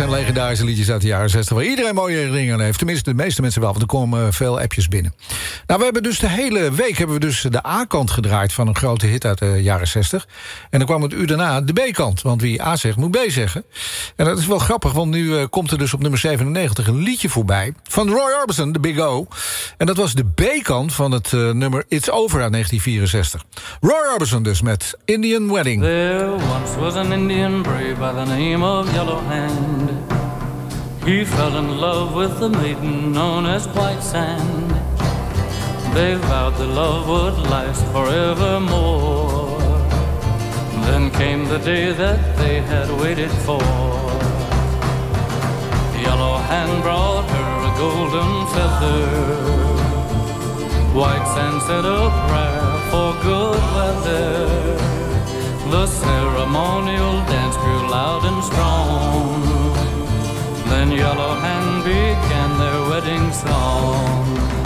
Zijn legendarische liedjes uit de jaren 60... waar iedereen mooie herinneringen heeft. Tenminste, de meeste mensen wel, want er komen veel appjes binnen. Nou, we hebben dus de hele week hebben we dus de A-kant gedraaid... van een grote hit uit de jaren 60. En dan kwam het uur daarna de B-kant. Want wie A zegt, moet B zeggen. En dat is wel grappig, want nu eh, komt er dus op nummer 97... een liedje voorbij van Roy Orbison, de Big O. En dat was de B-kant van het eh, nummer It's Over uit 1964. Roy Orbison dus met Indian Wedding. There once was an Indian brave by the name of Yellow Hand. He fell in love with a maiden known as White Sand. They vowed the love would last forevermore. Then came the day that they had waited for. Yellow Hand brought her a golden feather. White Sand said a prayer for good weather. The ceremonial dance grew loud and strong. Then Yellow Hand began their wedding song.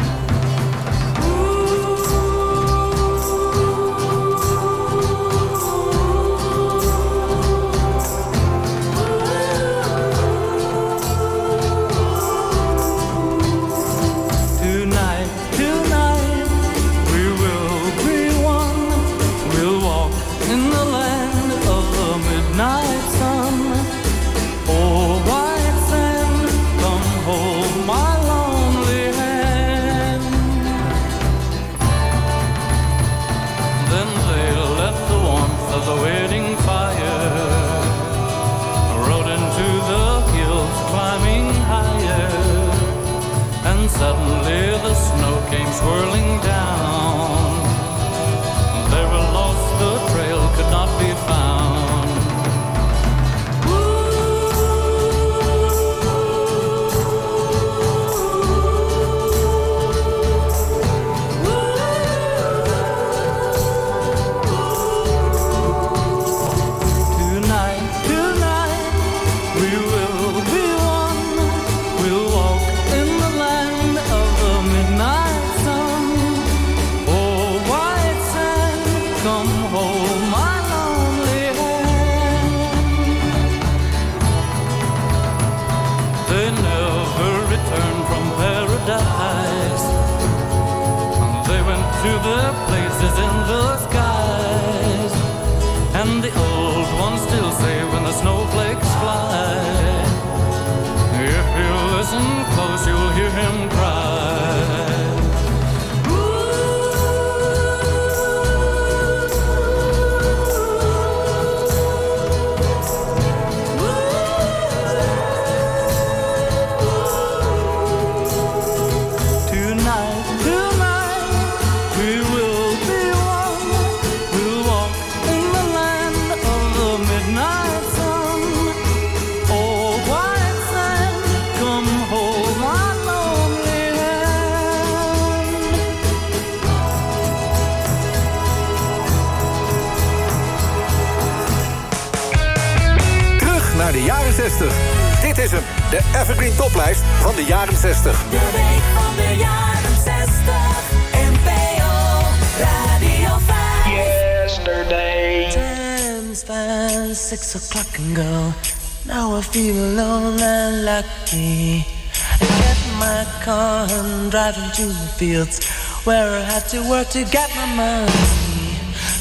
fields where I had to work to get my money.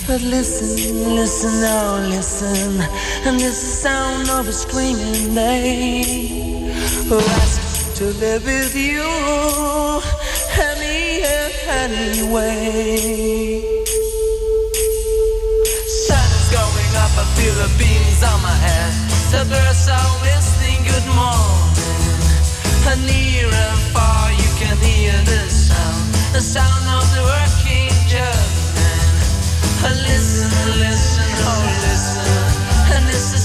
But listen, listen, oh listen, and this sound of a screaming they who asked to live with you any anyway. Sun is going up, I feel the beams on my head. The birds are whistling good morning, and nearer the sound of the working. Listen, listen, oh listen, and this is.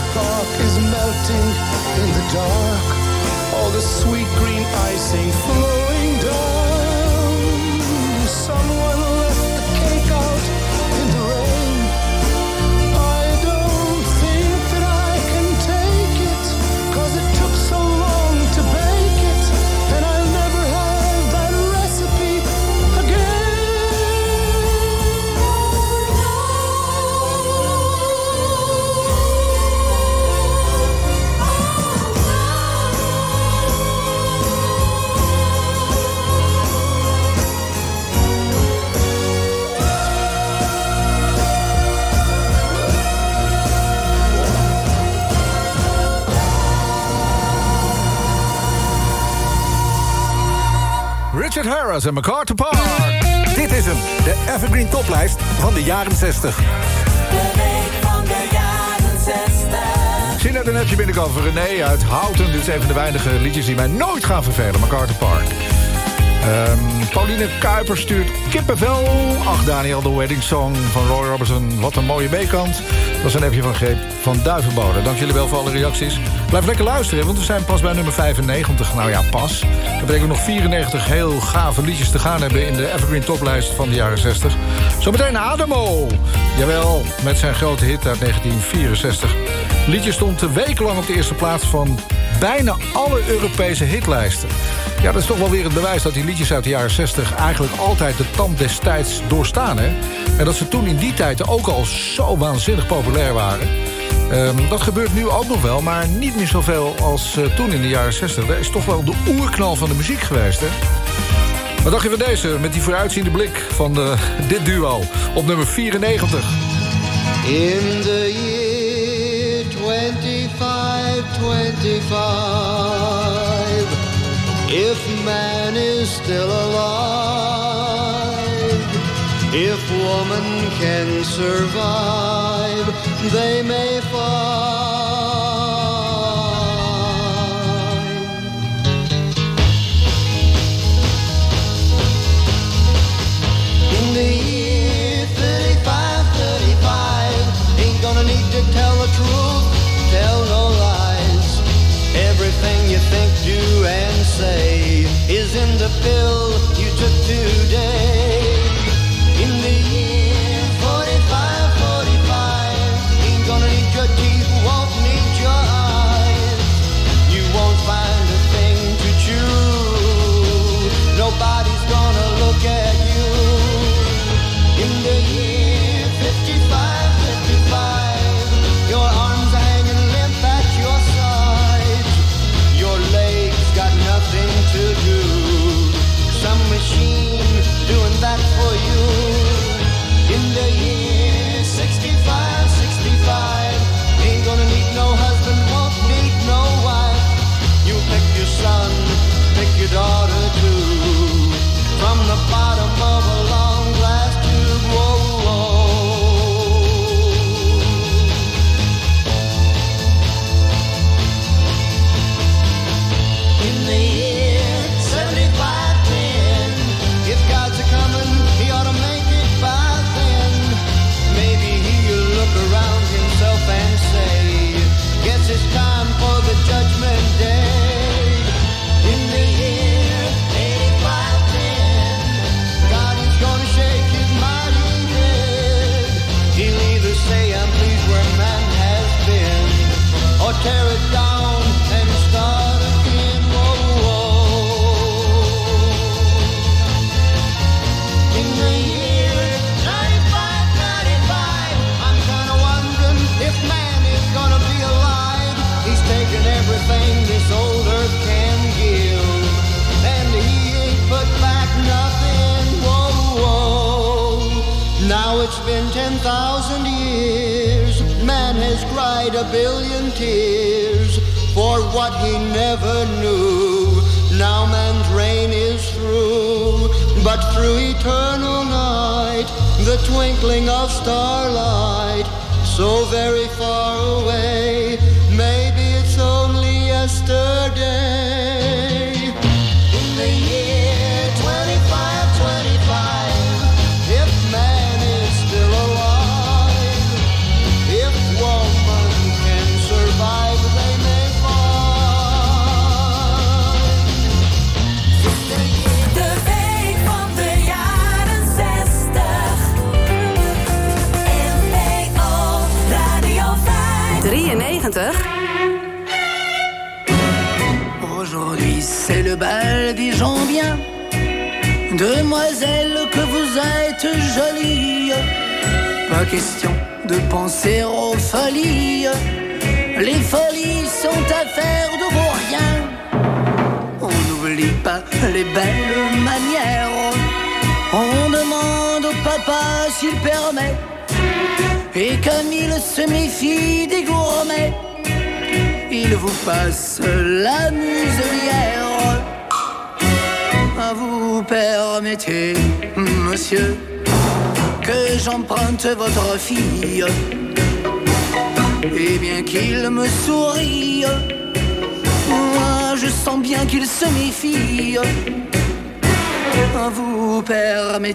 MacArthur's Park is melting in the dark. All the sweet green icing flowing down. Harris en MacArthur Park. Dit is hem, de Evergreen Toplijst van de jaren 60. Ik zie net een appje binnenkomen van René uit Houten. Dit is een van de weinige liedjes die mij nooit gaan vervelen. MacArthur Park. Ehm, Pauline Kuiper stuurt kippenvel. Ach, Daniel, de wedding song van Roy Robertson. Wat een mooie B-kant. Dat is een appje van Greep van Duivenbode. Dank jullie wel voor alle reacties. Blijf lekker luisteren, want we zijn pas bij nummer 95. Nou ja, pas. Dat betekent nog 94 heel gave liedjes te gaan hebben... in de Evergreen Toplijst van de jaren 60. Zometeen Adamo. Jawel, met zijn grote hit uit 1964. Het liedje stond wekenlang op de eerste plaats van bijna alle Europese hitlijsten. Ja, dat is toch wel weer het bewijs dat die liedjes uit de jaren 60... eigenlijk altijd de tand des tijds doorstaan, hè? En dat ze toen in die tijd ook al zo waanzinnig populair waren. Ehm, dat gebeurt nu ook nog wel, maar niet meer zoveel als eh, toen in de jaren 60. Dat is toch wel de oerknal van de muziek geweest, hè? Wat dacht je van deze, met die vooruitziende blik van de, dit duo op nummer 94? In the year 2525, if man is still alive, if woman can survive, they may find. In the year 35, 35, ain't gonna need to tell the truth, tell no lies. Everything you think, do, and say is in the pill you took today.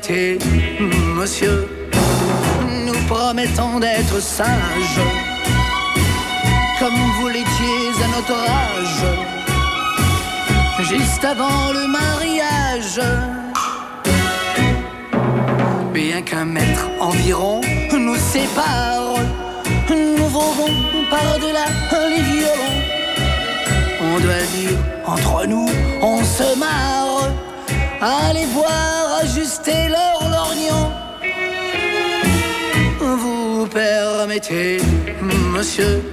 Monsieur, nous promettons d'être sages, comme vous l'étiez à notre âge, juste avant le mariage. Bien qu'un mètre environ nous sépare, nous volons par-delà les violons. On doit dire, entre nous, on se marre. Allez voir ajuster leur lorgnon. Vous permettez, monsieur,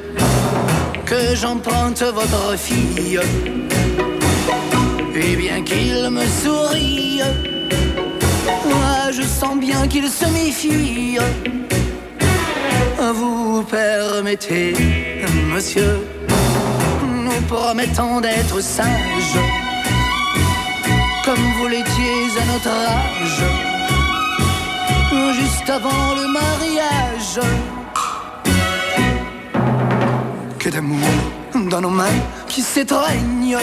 que j'emprunte votre fille. Et bien qu'il me sourie, moi je sens bien qu'il se méfie. Vous permettez, monsieur, nous promettons d'être sages, comme vous l'étiez à notre âge, juste avant le mariage. Que d'amour dans nos mains qui s'étreignent,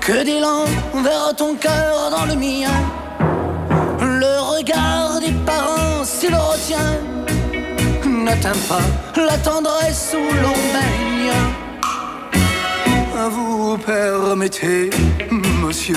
que d'élan vers ton cœur dans le mien. Le regard des parents, s'il retient, n'atteint pas la tendresse où l'on baigne. Vous permettez, monsieur,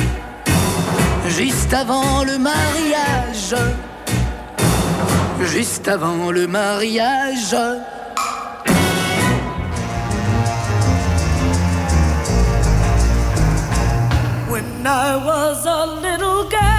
juste avant le mariage, juste avant le mariage. When I was a little girl,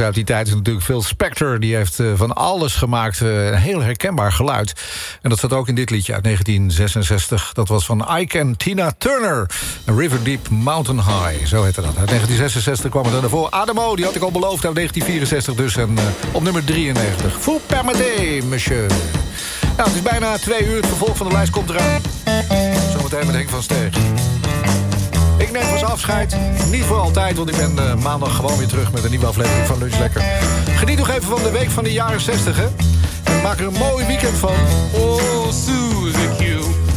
uit die tijd is natuurlijk Phil Spector. Die heeft eh, van alles gemaakt, eh, een heel herkenbaar geluid. En dat zat ook in dit liedje uit 1966. Dat was van Ike en Tina Turner. River Deep Mountain High, zo heette dat. Uit 1966 kwam het er daarvoor. Adamo, die had ik al beloofd uit 1964 dus. En eh, op nummer 93. Vous permettez, monsieur. Nou, het is bijna twee uur. Het vervolg van de lijst komt eraan. Zometeen met Henk van Steeg. Ik neem vast afscheid. Niet voor altijd, want ik ben eh, maandag gewoon weer terug... met een nieuwe aflevering van Lunch Lekker. Geniet nog even van de week van de jaren 60, hè. En maak er een mooi weekend van. Oh, Suzy Q.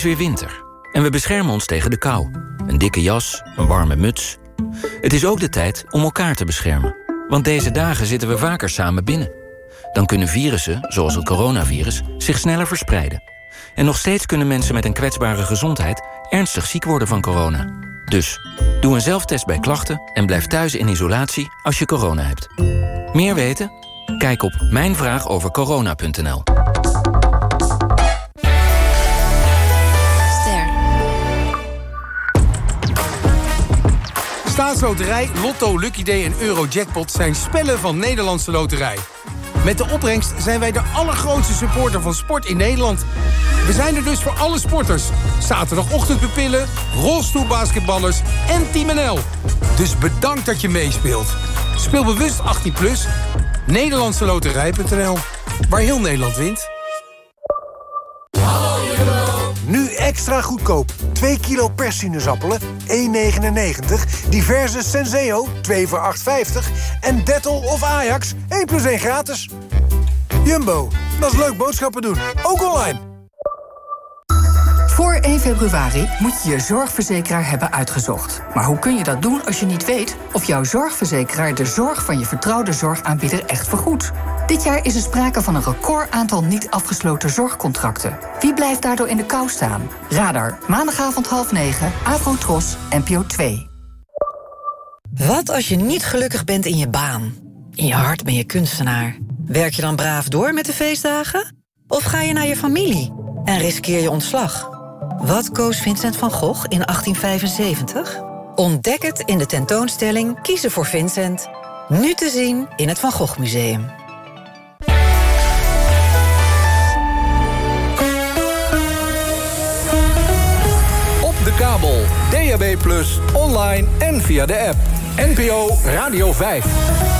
is weer winter en we beschermen ons tegen de kou. Een dikke jas, een warme muts. Het is ook de tijd om elkaar te beschermen. Want deze dagen zitten we vaker samen binnen. Dan kunnen virussen, zoals het coronavirus, zich sneller verspreiden. En nog steeds kunnen mensen met een kwetsbare gezondheid ernstig ziek worden van corona. Dus, doe een zelftest bij klachten en blijf thuis in isolatie als je corona hebt. Meer weten? Kijk op mijnvraagovercorona.nl. Staatsloterij, Lotto, Lucky Day en Eurojackpot zijn spellen van Nederlandse Loterij. Met de opbrengst zijn wij de allergrootste supporter van sport in Nederland. We zijn er dus voor alle sporters. Zaterdagochtendpupillen, rolstoelbasketballers en Team NL. Dus bedankt dat je meespeelt. Speel bewust 18+, plus, Nederlandse Loterij.nl, waar heel Nederland wint. Extra goedkoop. 2 kilo persinezappelen, 1,99. Diverse Senseo, 2 voor 8,50. En Dettol of Ajax, 1 plus 1 gratis. Jumbo, dat is leuk boodschappen doen. Ook online. Voor 1 februari moet je je zorgverzekeraar hebben uitgezocht. Maar hoe kun je dat doen als je niet weet of jouw zorgverzekeraar de zorg van je vertrouwde zorgaanbieder echt vergoedt? Dit jaar is er sprake van een record aantal niet afgesloten zorgcontracten. Wie blijft daardoor in de kou staan? Radar, maandagavond half negen, Tros, NPO 2. Wat als je niet gelukkig bent in je baan? In je hart ben je kunstenaar. Werk je dan braaf door met de feestdagen? Of ga je naar je familie en riskeer je ontslag? Wat koos Vincent van Gogh in 1875? Ontdek het in de tentoonstelling Kiezen voor Vincent. Nu te zien in het Van Gogh Museum. Op de kabel, DAB+, online en via de app. NPO Radio 5.